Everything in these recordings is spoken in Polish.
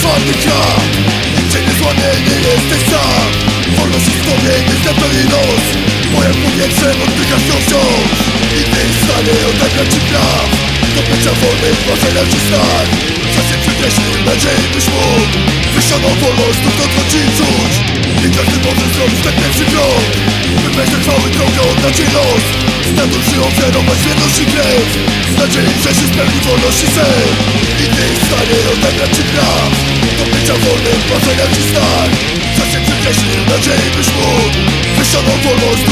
twardy krak Nikt cię nie złamie, nie jesteś sam. Wolność jest w tobie, nie jej nos. Bo jak powietrzem oddychasz ją wciąż. Nie jest w stanie odebrać ci praw. Do bycia wolnym, marzenia ci stan. Czasem przekreślił nadziei byś mógł. Wysianą wolność, znów dotknąć i czuć. I każdy może zrobić ten pierwszy krok By wejść drogę, oddać jej los Naduszy ofiarować wierność i Z nadziei, że się spełni wolność i sen. Nikt nie jest w stanie odebrać ci praw. Do bycia wolnym, marzenia ci stan. Czasem przekreślił nadziei byś mógł. Wysianą wolność,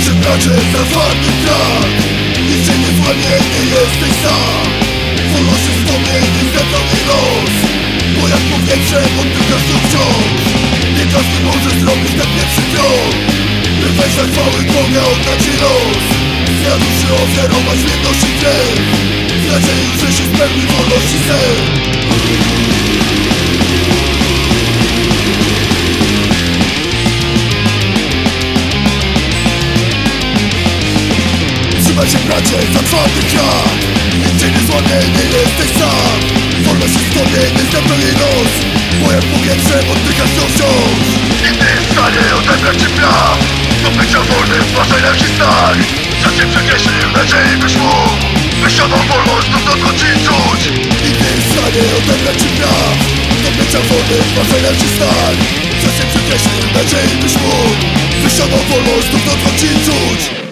Trzymaj się bracie za twardy krak Nic cię nie złamie, nie jesteś sam. Wolność jest w tobie, nie zebrał jej los. Bo jak powietrzem oddychasz tu wciąż? Nie każdy może zrobić ten pierwszy krok. By wejść na chwały drogę, oddać jej los. Za duszy ofiarować wierność i krew. W nadziei, że się spełni wolność i sen Trzymaj się bracie za twardy krak Nikt cię nie złamie, nie jesteś sam. Wolność jest w tobie, nie zdepnę jej nos Bo jak powietrzem oddychasz ją wciąż. Nikt nie jest w stanie odebrać ci praw Do bycia wolnym w marzeniach i snach Czas się przekreślił, nadziei byś mógł Wysiadą wolność, znów dotknąć i czuć. Nikt nie jest w stanie odebrać ci praw Do bycia wolnym w marzeniach i snach Czas się przekreślił, nadziei byś mógł Wysiadą wolność, znów dotknąć i czuć